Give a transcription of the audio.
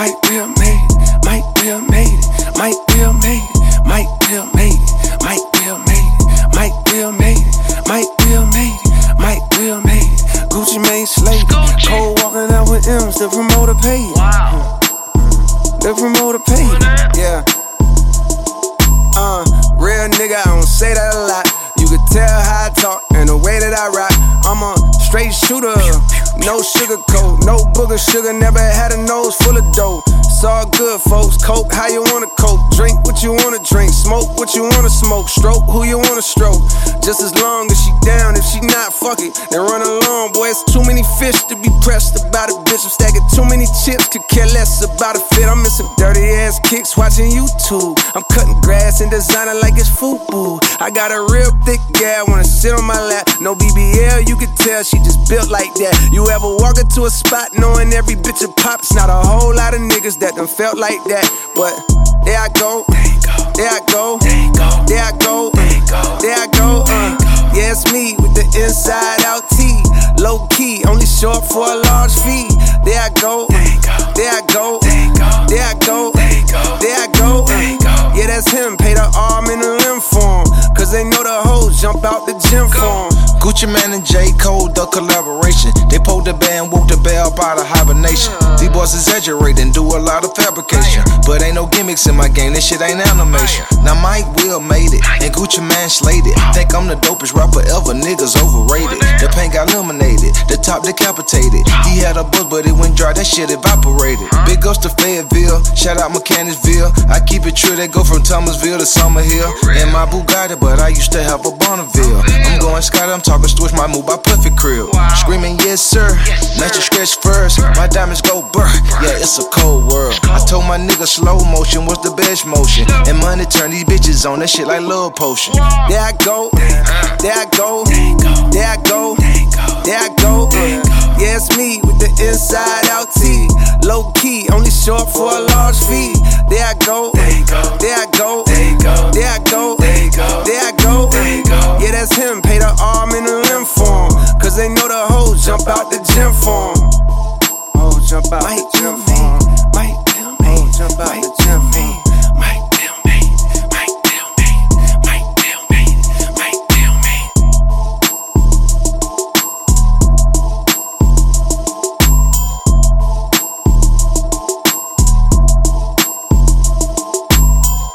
Mike Will made it, Mike Will made it, Mike Will made it, Mike Will made it, Mike Will made it, Mike Will made it, Mike Will made it, Mike Will made it. Gucci made slave, cold walking out with M's, the promoter paid. Wow. The promoter paid. Yeah. Uh, real nigga, I don't say that a lot. You could tell how I talk and the way that I rap. I'm a straight shooter no sugar coat, no booger sugar. Never had a nose full of dough. It's all good, folks. Coke, how you wanna coke? Drink what you wanna drink. Smoke what you wanna smoke. Stroke who you wanna stroke. Just as long as she down. If she not, fuck it. Then run along, boy. It's too many fish to be pressed about a bitch. I'm stacking too many chips. Could care less about a fit. I'm missing dirty ass kicks watching YouTube. I'm cutting grass and designer like it's football. I got a real thick gal, wanna sit on my lap. No BBL, you can tell she just built like that. You ever walk into a spot knowing every bitch a pop? It's not a whole lot of niggas that done felt like that. But there I go, there I go, there I go, there I go. Uh, yeah, it's me with the inside out T. Low key, only short for a large fee. There I go, there I go, there I go, there I go. Uh, yeah, that's him. Pay the arm and the limb for him. Cause they know the hoes jump out the gym for him. Gucci Mane and J. Cole, the collaboration. They pulled the band, woke the bell out of hibernation. These boys exaggerate and do a lot of fabrication. But ain't no gimmicks in my game, this shit ain't animation. Now Mike Will made it, and Gucci Mane slayed it. Think I'm the dopest rapper ever, niggas top decapitated. He had a buzz, but it went dry, that shit evaporated. Big ups to Fayetteville, shout out Mechanicsville. I keep it true, they go from Thomasville to Summerhill. In my Bugatti, but I used to have a Bonneville. I'm going Scott, I'm talking switch my move by Puffy Crib. Screaming, yes sir, let you stretch first. My diamonds go burr, yeah, it's a cold world. I told my nigga slow motion was the best motion. And money turn these bitches on, that shit like love potion. There I go, there I go, there I go, there I go. There I go. Yeah, it's me with the inside out tee. Low key, only short for a large fee. There I go. There I go. There I go. There I go. Yeah, that's him. Pay the arm and the limb for him. Cause they know the hoes jump out the gym for him. Oh, jump out. the Jump